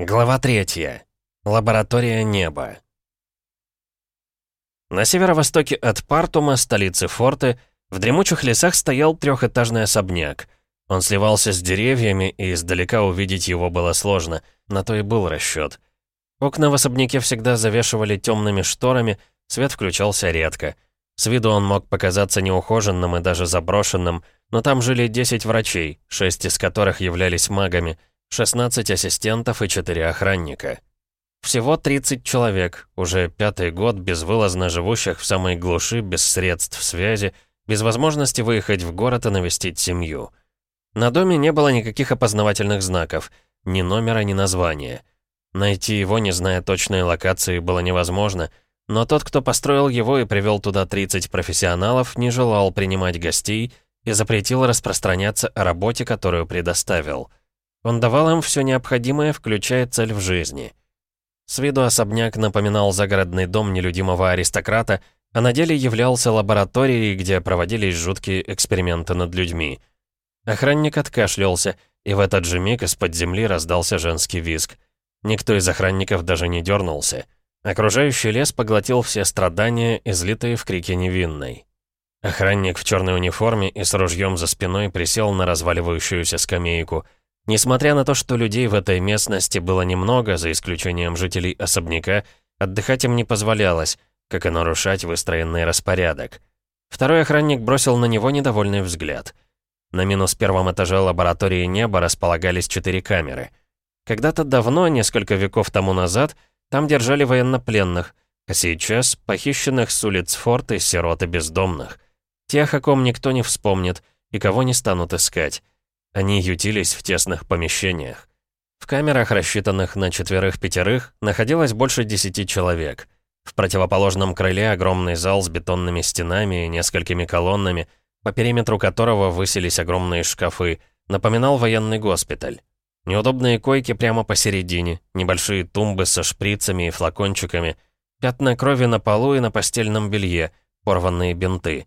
Глава третья. Лаборатория неба. На северо-востоке от Партума, столицы форты, в дремучих лесах стоял трехэтажный особняк. Он сливался с деревьями, и издалека увидеть его было сложно, на то и был расчет. Окна в особняке всегда завешивали темными шторами, свет включался редко. С виду он мог показаться неухоженным и даже заброшенным, но там жили 10 врачей, шесть из которых являлись магами — 16 ассистентов и 4 охранника. Всего 30 человек, уже пятый год безвылазно живущих в самой глуши, без средств связи, без возможности выехать в город и навестить семью. На доме не было никаких опознавательных знаков, ни номера, ни названия. Найти его, не зная точной локации, было невозможно, но тот, кто построил его и привел туда 30 профессионалов, не желал принимать гостей и запретил распространяться о работе, которую предоставил. Он давал им все необходимое, включая цель в жизни. С виду особняк напоминал загородный дом нелюдимого аристократа, а на деле являлся лабораторией, где проводились жуткие эксперименты над людьми. Охранник откашлялся, и в этот же миг из-под земли раздался женский визг. Никто из охранников даже не дернулся. Окружающий лес поглотил все страдания, излитые в крике невинной. Охранник в черной униформе и с ружьем за спиной присел на разваливающуюся скамейку — Несмотря на то, что людей в этой местности было немного, за исключением жителей особняка, отдыхать им не позволялось, как и нарушать выстроенный распорядок. Второй охранник бросил на него недовольный взгляд. На минус первом этаже лаборатории неба располагались четыре камеры. Когда-то давно, несколько веков тому назад, там держали военнопленных, а сейчас похищенных с улиц форта сирот и бездомных. Тех, о ком никто не вспомнит и кого не станут искать. Они ютились в тесных помещениях. В камерах, рассчитанных на четверых-пятерых, находилось больше десяти человек. В противоположном крыле огромный зал с бетонными стенами и несколькими колоннами, по периметру которого высились огромные шкафы, напоминал военный госпиталь. Неудобные койки прямо посередине, небольшие тумбы со шприцами и флакончиками, пятна крови на полу и на постельном белье, порванные бинты.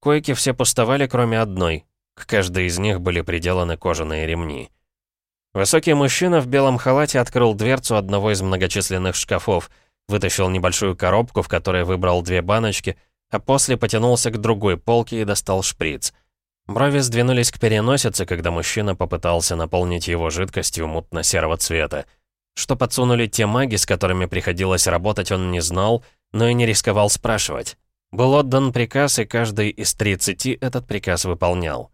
Койки все пустовали, кроме одной, к каждой из них были приделаны кожаные ремни. Высокий мужчина в белом халате открыл дверцу одного из многочисленных шкафов, вытащил небольшую коробку, в которой выбрал две баночки, а после потянулся к другой полке и достал шприц. Брови сдвинулись к переносице, когда мужчина попытался наполнить его жидкостью мутно-серого цвета. Что подсунули те маги, с которыми приходилось работать, он не знал, но и не рисковал спрашивать. Был отдан приказ, и каждый из 30 этот приказ выполнял.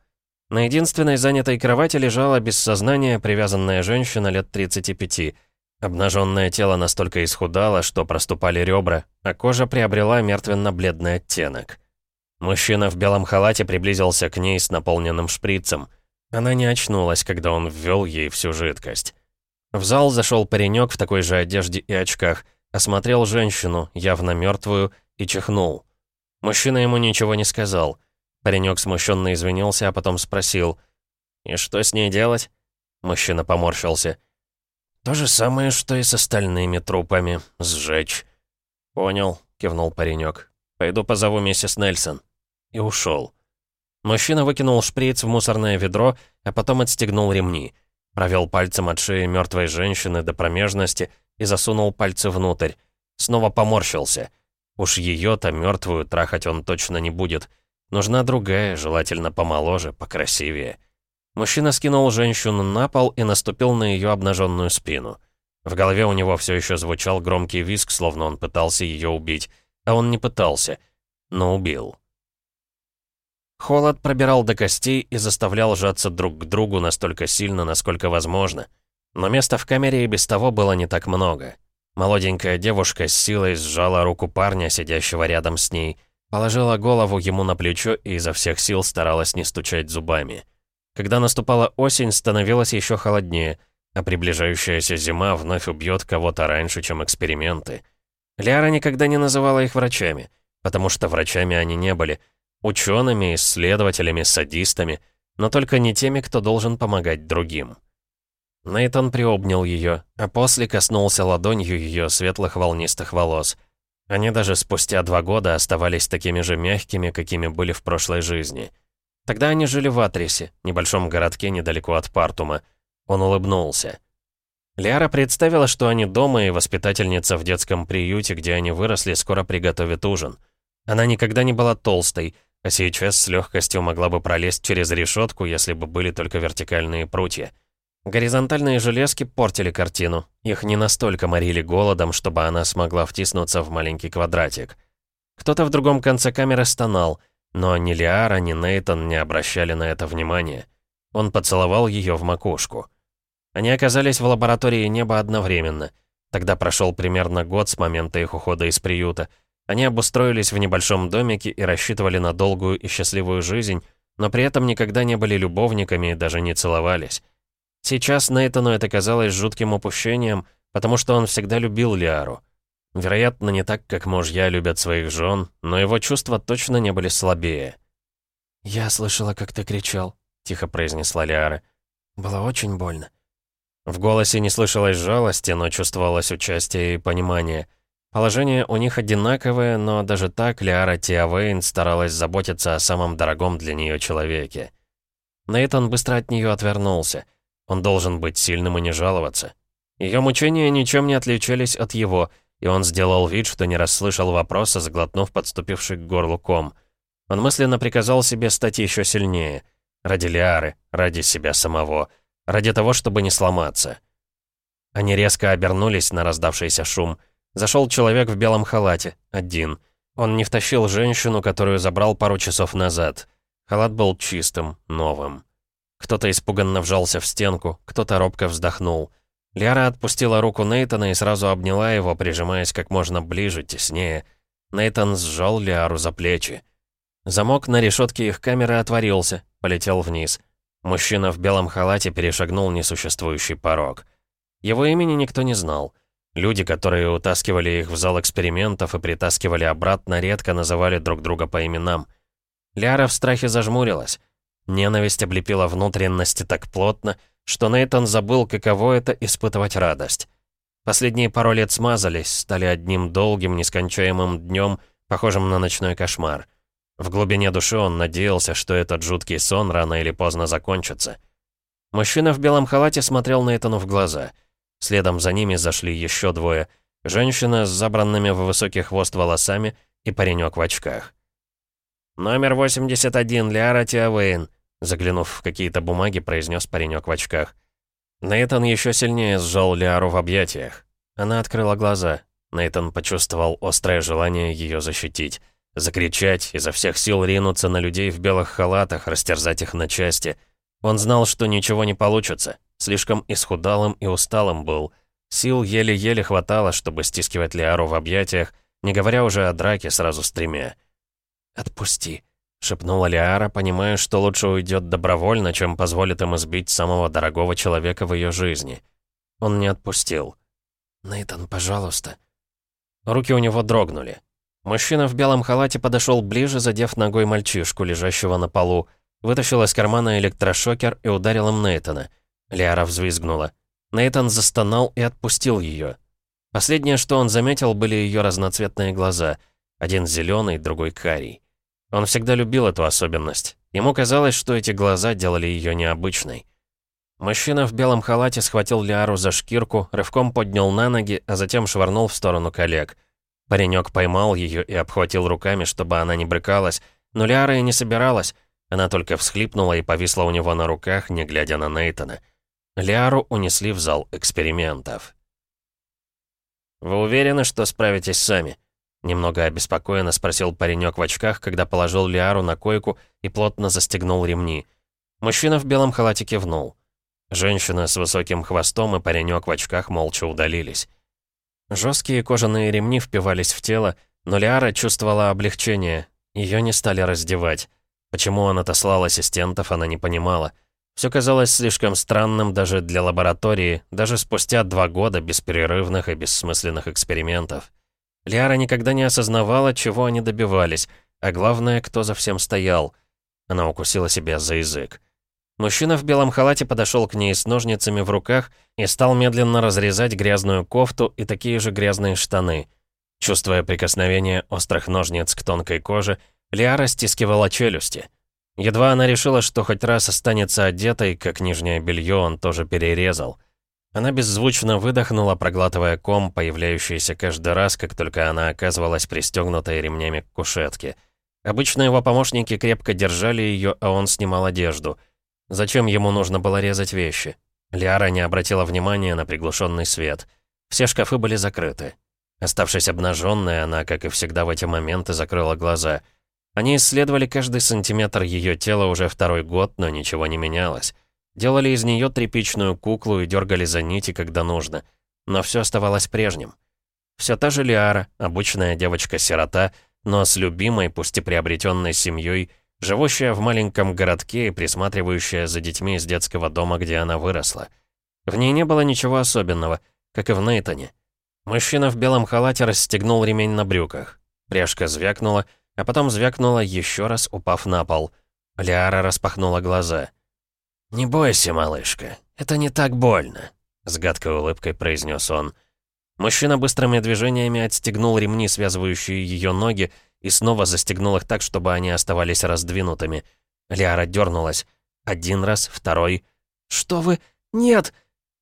На единственной занятой кровати лежала без сознания привязанная женщина лет 35. Обнаженное тело настолько исхудало, что проступали ребра, а кожа приобрела мертвенно-бледный оттенок. Мужчина в белом халате приблизился к ней с наполненным шприцем. Она не очнулась, когда он ввел ей всю жидкость. В зал зашел паренек в такой же одежде и очках, осмотрел женщину, явно мертвую, и чихнул. Мужчина ему ничего не сказал — Паренек смущенно извинился, а потом спросил. «И что с ней делать?» Мужчина поморщился. «То же самое, что и с остальными трупами. Сжечь». «Понял», — кивнул паренек. «Пойду позову миссис Нельсон». И ушел. Мужчина выкинул шприц в мусорное ведро, а потом отстегнул ремни. Провел пальцем от шеи мертвой женщины до промежности и засунул пальцы внутрь. Снова поморщился. Уж ее-то мертвую трахать он точно не будет. Нужна другая, желательно помоложе, покрасивее. Мужчина скинул женщину на пол и наступил на ее обнаженную спину. В голове у него все еще звучал громкий визг, словно он пытался ее убить. А он не пытался, но убил. Холод пробирал до костей и заставлял сжаться друг к другу настолько сильно, насколько возможно. Но места в камере и без того было не так много. Молоденькая девушка с силой сжала руку парня, сидящего рядом с ней, Положила голову ему на плечо и изо всех сил старалась не стучать зубами. Когда наступала осень, становилось еще холоднее, а приближающаяся зима вновь убьет кого-то раньше, чем эксперименты. Ляра никогда не называла их врачами, потому что врачами они не были. Учеными, исследователями, садистами, но только не теми, кто должен помогать другим. Нейтон приобнял ее, а после коснулся ладонью ее светлых волнистых волос. Они даже спустя два года оставались такими же мягкими, какими были в прошлой жизни. Тогда они жили в Атрисе, небольшом городке недалеко от Партума. Он улыбнулся. Лиара представила, что они дома, и воспитательница в детском приюте, где они выросли, скоро приготовит ужин. Она никогда не была толстой, а сейчас с легкостью могла бы пролезть через решетку, если бы были только вертикальные прутья. Горизонтальные железки портили картину. Их не настолько морили голодом, чтобы она смогла втиснуться в маленький квадратик. Кто-то в другом конце камеры стонал, но ни Лиара, ни Нейтон не обращали на это внимания. Он поцеловал ее в макушку. Они оказались в лаборатории неба одновременно. Тогда прошел примерно год с момента их ухода из приюта. Они обустроились в небольшом домике и рассчитывали на долгую и счастливую жизнь, но при этом никогда не были любовниками и даже не целовались. Сейчас Нейтану это казалось жутким упущением, потому что он всегда любил Лиару. Вероятно, не так, как мужья любят своих жен, но его чувства точно не были слабее. «Я слышала, как ты кричал», — тихо произнесла Лиара. «Было очень больно». В голосе не слышалось жалости, но чувствовалось участие и понимание. Положение у них одинаковое, но даже так Лиара Тиавейн старалась заботиться о самом дорогом для нее человеке. Нейтан быстро от нее отвернулся. Он должен быть сильным и не жаловаться. Ее мучения ничем не отличались от его — и он сделал вид, что не расслышал вопроса, заглотнув подступивший к горлу ком. Он мысленно приказал себе стать еще сильнее. Ради Лиары, ради себя самого, ради того, чтобы не сломаться. Они резко обернулись на раздавшийся шум. Зашел человек в белом халате, один. Он не втащил женщину, которую забрал пару часов назад. Халат был чистым, новым. Кто-то испуганно вжался в стенку, кто-то робко вздохнул — Лиара отпустила руку Нейтана и сразу обняла его, прижимаясь как можно ближе, теснее. Нейтан сжал Лиару за плечи. Замок на решетке их камеры отворился, полетел вниз. Мужчина в белом халате перешагнул несуществующий порог. Его имени никто не знал. Люди, которые утаскивали их в зал экспериментов и притаскивали обратно, редко называли друг друга по именам. Лиара в страхе зажмурилась. Ненависть облепила внутренности так плотно, что Нейтон забыл, каково это испытывать радость. Последние пару лет смазались, стали одним долгим, нескончаемым днем, похожим на ночной кошмар. В глубине души он надеялся, что этот жуткий сон рано или поздно закончится. Мужчина в белом халате смотрел Нейтану в глаза. Следом за ними зашли еще двое. Женщина с забранными в высокий хвост волосами и паренек в очках. «Номер 81, Лиара Тиавейн», Заглянув в какие-то бумаги, произнес паренек в очках. Нейтан еще сильнее сжал Лиару в объятиях. Она открыла глаза. Нейтан почувствовал острое желание ее защитить. Закричать, изо всех сил ринуться на людей в белых халатах, растерзать их на части. Он знал, что ничего не получится. Слишком исхудалым и усталым был. Сил еле-еле хватало, чтобы стискивать Лиару в объятиях, не говоря уже о драке сразу с тремя. «Отпусти», — шепнула Лиара, понимая, что лучше уйдет добровольно, чем позволит им избить самого дорогого человека в ее жизни. Он не отпустил. «Нейтан, пожалуйста». Руки у него дрогнули. Мужчина в белом халате подошел ближе, задев ногой мальчишку, лежащего на полу, вытащил из кармана электрошокер и ударил им Нейтана. Лиара взвизгнула. Нейтан застонал и отпустил ее. Последнее, что он заметил, были ее разноцветные глаза. Один зеленый, другой карий. Он всегда любил эту особенность. Ему казалось, что эти глаза делали ее необычной. Мужчина в белом халате схватил Лиару за шкирку, рывком поднял на ноги, а затем швырнул в сторону коллег. Паренек поймал ее и обхватил руками, чтобы она не брыкалась, но Лиара и не собиралась. Она только всхлипнула и повисла у него на руках, не глядя на Нейтана. Лиару унесли в зал экспериментов. «Вы уверены, что справитесь сами?» Немного обеспокоенно спросил паренек в очках, когда положил Лиару на койку и плотно застегнул ремни. Мужчина в белом халате кивнул. Женщина с высоким хвостом и паренек в очках молча удалились. Жесткие кожаные ремни впивались в тело, но Лиара чувствовала облегчение. Ее не стали раздевать. Почему он отослал ассистентов, она не понимала. Все казалось слишком странным даже для лаборатории, даже спустя два года бесперерывных и бессмысленных экспериментов. Лиара никогда не осознавала, чего они добивались, а главное, кто за всем стоял. Она укусила себя за язык. Мужчина в белом халате подошел к ней с ножницами в руках и стал медленно разрезать грязную кофту и такие же грязные штаны. Чувствуя прикосновение острых ножниц к тонкой коже, Лиара стискивала челюсти. Едва она решила, что хоть раз останется одетой, как нижнее белье он тоже перерезал. Она беззвучно выдохнула, проглатывая ком, появляющийся каждый раз, как только она оказывалась пристегнутой ремнями к кушетке. Обычно его помощники крепко держали ее, а он снимал одежду. Зачем ему нужно было резать вещи? Лиара не обратила внимания на приглушенный свет. Все шкафы были закрыты. Оставшись обнаженной, она, как и всегда в эти моменты, закрыла глаза. Они исследовали каждый сантиметр ее тела уже второй год, но ничего не менялось. Делали из нее тряпичную куклу и дергали за нити, когда нужно. Но все оставалось прежним. Все та же Лиара, обычная девочка-сирота, но с любимой, пусть и приобретенной семьей, живущая в маленьком городке и присматривающая за детьми из детского дома, где она выросла. В ней не было ничего особенного, как и в Нейтоне. Мужчина в белом халате расстегнул ремень на брюках. Пряжка звякнула, а потом звякнула еще раз, упав на пол. Лиара распахнула глаза. «Не бойся, малышка, это не так больно», — с гадкой улыбкой произнес он. Мужчина быстрыми движениями отстегнул ремни, связывающие ее ноги, и снова застегнул их так, чтобы они оставались раздвинутыми. Лиара дернулась. Один раз, второй. «Что вы? Нет!»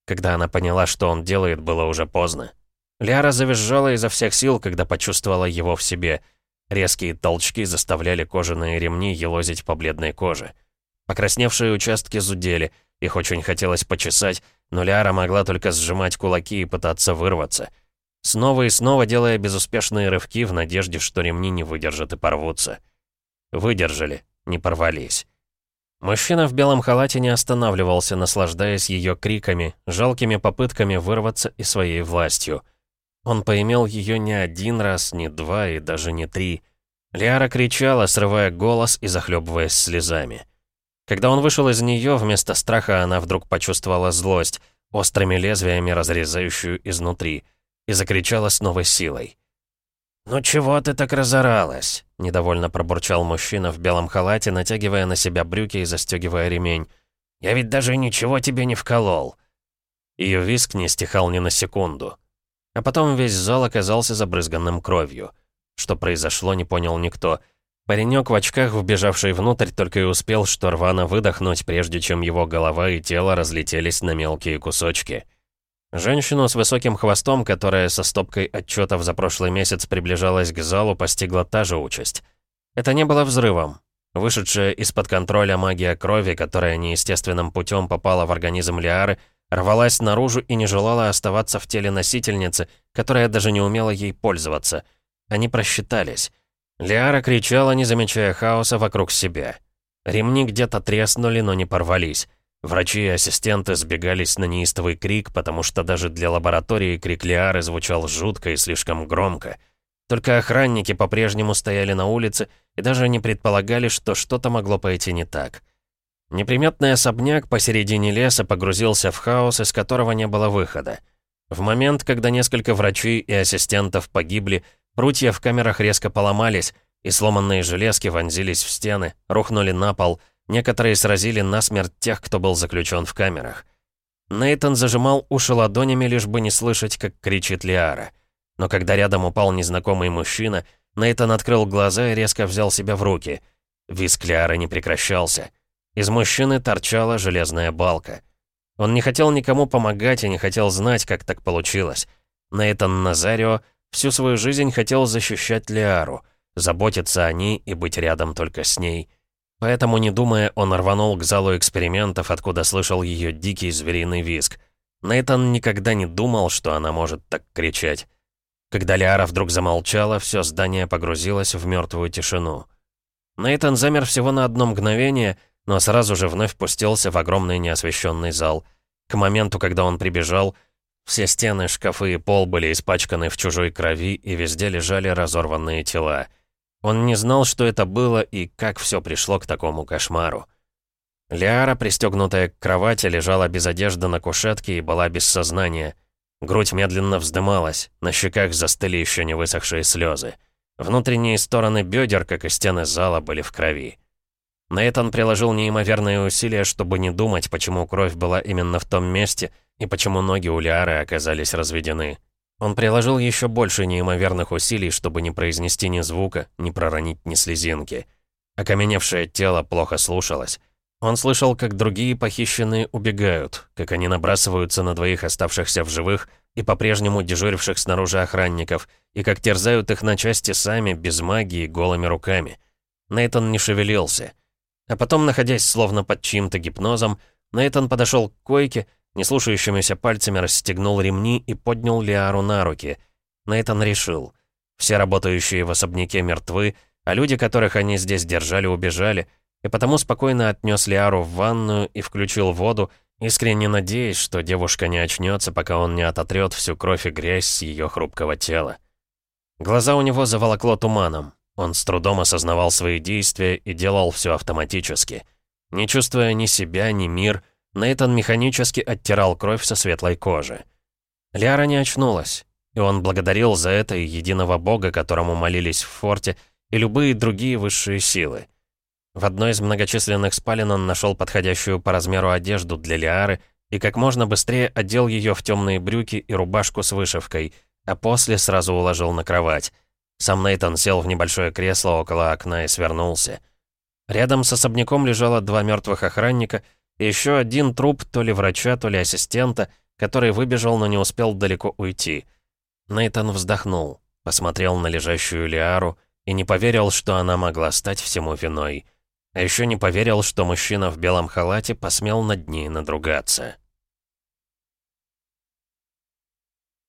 Когда она поняла, что он делает, было уже поздно. Лиара завизжала изо всех сил, когда почувствовала его в себе. Резкие толчки заставляли кожаные ремни елозить по бледной коже. Покрасневшие участки зудели, их очень хотелось почесать, но Лиара могла только сжимать кулаки и пытаться вырваться. Снова и снова делая безуспешные рывки в надежде, что ремни не выдержат и порвутся. Выдержали, не порвались. Мужчина в белом халате не останавливался, наслаждаясь ее криками, жалкими попытками вырваться и своей властью — он поимел ее не один раз, не два и даже не три. Лиара кричала, срывая голос и захлебываясь слезами. Когда он вышел из нее, вместо страха она вдруг почувствовала злость, острыми лезвиями разрезающую изнутри, и закричала с новой силой. «Ну чего ты так разоралась?» — недовольно пробурчал мужчина в белом халате, натягивая на себя брюки и застегивая ремень. «Я ведь даже ничего тебе не вколол». Ее виск не стихал ни на секунду. А потом весь зал оказался забрызганным кровью. Что произошло, не понял никто. Паренек в очках, вбежавший внутрь, только и успел что рвано выдохнуть, прежде чем его голова и тело разлетелись на мелкие кусочки. Женщину с высоким хвостом, которая со стопкой отчетов за прошлый месяц приближалась к залу, постигла та же участь. Это не было взрывом. Вышедшая из-под контроля магия крови, которая неестественным путем попала в организм Лиары, рвалась наружу и не желала оставаться в теле носительницы, которая даже не умела ей пользоваться. Они просчитались. Лиара кричала, не замечая хаоса вокруг себя. Ремни где-то треснули, но не порвались. Врачи и ассистенты сбегались на неистовый крик, потому что даже для лаборатории крик Лиары звучал жутко и слишком громко. Только охранники по-прежнему стояли на улице и даже не предполагали, что что-то могло пойти не так. Неприметный особняк посередине леса погрузился в хаос, из которого не было выхода. В момент, когда несколько врачей и ассистентов погибли, прутья в камерах резко поломались, и сломанные железки вонзились в стены, рухнули на пол, некоторые сразили насмерть тех, кто был заключен в камерах. Нейтон зажимал уши ладонями, лишь бы не слышать, как кричит Лиара. Но когда рядом упал незнакомый мужчина, Нейтон открыл глаза и резко взял себя в руки. Виск Лиары не прекращался. Из мужчины торчала железная балка. Он не хотел никому помогать и не хотел знать, как так получилось. Нейтан Назарио всю свою жизнь хотел защищать Лиару, заботиться о ней и быть рядом только с ней. Поэтому, не думая, он рванул к залу экспериментов, откуда слышал ее дикий звериный визг. Нейтан никогда не думал, что она может так кричать. Когда Лиара вдруг замолчала, все здание погрузилось в мертвую тишину. Нейтан замер всего на одно мгновение — но сразу же вновь пустился в огромный неосвещенный зал. К моменту, когда он прибежал, все стены, шкафы и пол были испачканы в чужой крови, и везде лежали разорванные тела. Он не знал, что это было и как все пришло к такому кошмару. Лиара, пристегнутая к кровати, лежала без одежды на кушетке и была без сознания. Грудь медленно вздымалась, на щеках застыли еще не высохшие слезы. Внутренние стороны бедер, как и стены зала, были в крови. Нейтан приложил неимоверные усилия, чтобы не думать, почему кровь была именно в том месте и почему ноги у Лиары оказались разведены. Он приложил еще больше неимоверных усилий, чтобы не произнести ни звука, не проронить ни слезинки. Окаменевшее тело плохо слушалось. Он слышал, как другие похищенные убегают, как они набрасываются на двоих оставшихся в живых и по-прежнему дежуривших снаружи охранников, и как терзают их на части сами, без магии, голыми руками. Нейтон не шевелился. А потом, находясь словно под чьим-то гипнозом, Нейтон подошел к койке, неслушающимися пальцами расстегнул ремни и поднял Лиару на руки. Нейтон решил. Все работающие в особняке мертвы, а люди, которых они здесь держали, убежали — и потому спокойно отнес Лиару в ванную и включил воду, искренне надеясь, что девушка не очнется, пока он не ототрет всю кровь и грязь с ее хрупкого тела. Глаза у него заволокло туманом. Он с трудом осознавал свои действия и делал все автоматически. Не чувствуя ни себя, ни мир, Нейтан механически оттирал кровь со светлой кожи. Лиара не очнулась, и он благодарил за это и единого бога, которому молились в форте, и любые другие высшие силы. В одной из многочисленных спален он нашел подходящую по размеру одежду для Лиары и как можно быстрее одел ее в темные брюки и рубашку с вышивкой, а после сразу уложил на кровать. Сам Нейтан сел в небольшое кресло около окна и свернулся. Рядом с особняком лежало два мертвых охранника и еще один труп то ли врача, то ли ассистента, который выбежал, но не успел далеко уйти. Нейтан вздохнул, посмотрел на лежащую Лиару и не поверил, что она могла стать всему виной. А еще не поверил, что мужчина в белом халате посмел над ней надругаться.